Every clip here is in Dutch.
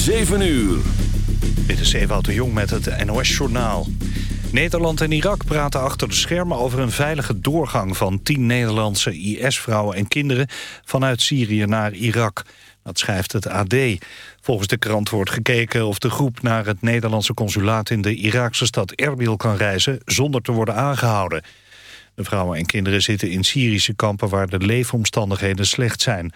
7 uur. Dit is Ewout de Jong met het NOS-journaal. Nederland en Irak praten achter de schermen over een veilige doorgang... van tien Nederlandse IS-vrouwen en kinderen vanuit Syrië naar Irak. Dat schrijft het AD. Volgens de krant wordt gekeken of de groep naar het Nederlandse consulaat... in de Iraakse stad Erbil kan reizen zonder te worden aangehouden. De vrouwen en kinderen zitten in Syrische kampen... waar de leefomstandigheden slecht zijn...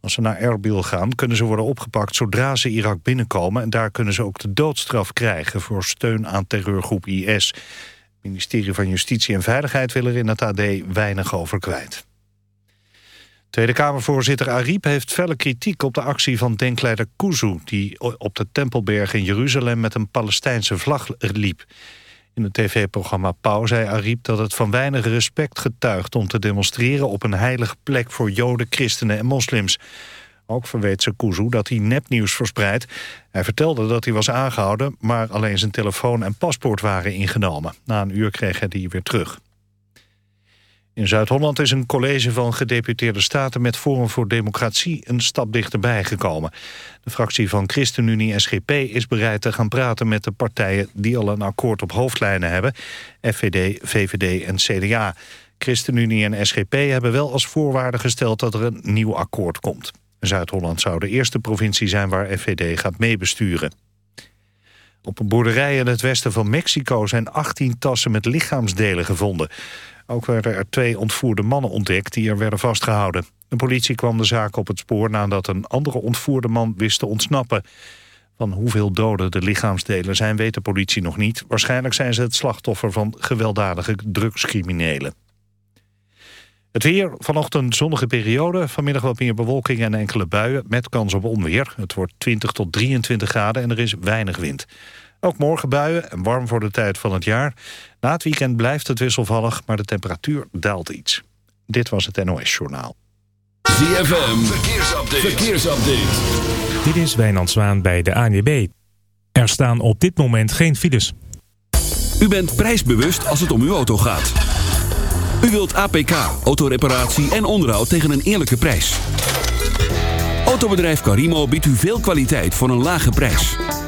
Als ze naar Erbil gaan, kunnen ze worden opgepakt zodra ze Irak binnenkomen... en daar kunnen ze ook de doodstraf krijgen voor steun aan terreurgroep IS. Het ministerie van Justitie en Veiligheid wil er in het AD weinig over kwijt. Tweede Kamervoorzitter Ariep heeft felle kritiek op de actie van denkleider Kuzu... die op de Tempelberg in Jeruzalem met een Palestijnse vlag liep. In het tv-programma Pauw zei Ariep dat het van weinig respect getuigt... om te demonstreren op een heilige plek voor joden, christenen en moslims. Ook verweet ze Kuzu dat hij nepnieuws verspreidt. Hij vertelde dat hij was aangehouden... maar alleen zijn telefoon en paspoort waren ingenomen. Na een uur kreeg hij die weer terug. In Zuid-Holland is een college van gedeputeerde staten... met Forum voor Democratie een stap dichterbij gekomen. De fractie van ChristenUnie-SGP is bereid te gaan praten met de partijen... die al een akkoord op hoofdlijnen hebben. FVD, VVD en CDA. ChristenUnie en SGP hebben wel als voorwaarde gesteld... dat er een nieuw akkoord komt. Zuid-Holland zou de eerste provincie zijn waar FVD gaat meebesturen. Op een boerderij in het westen van Mexico zijn 18 tassen met lichaamsdelen gevonden. Ook werden er twee ontvoerde mannen ontdekt die er werden vastgehouden. De politie kwam de zaak op het spoor nadat een andere ontvoerde man wist te ontsnappen. Van hoeveel doden de lichaamsdelen zijn weet de politie nog niet. Waarschijnlijk zijn ze het slachtoffer van gewelddadige drugscriminelen. Het weer, vanochtend zonnige periode, vanmiddag wat meer bewolking en enkele buien met kans op onweer. Het wordt 20 tot 23 graden en er is weinig wind. Ook morgen buien en warm voor de tijd van het jaar. Na het weekend blijft het wisselvallig, maar de temperatuur daalt iets. Dit was het NOS Journaal. ZFM, verkeersupdate. verkeersupdate. Dit is Wijnand Zwaan bij de ANWB. Er staan op dit moment geen files. U bent prijsbewust als het om uw auto gaat. U wilt APK, autoreparatie en onderhoud tegen een eerlijke prijs. Autobedrijf Carimo biedt u veel kwaliteit voor een lage prijs.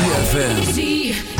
ZFM.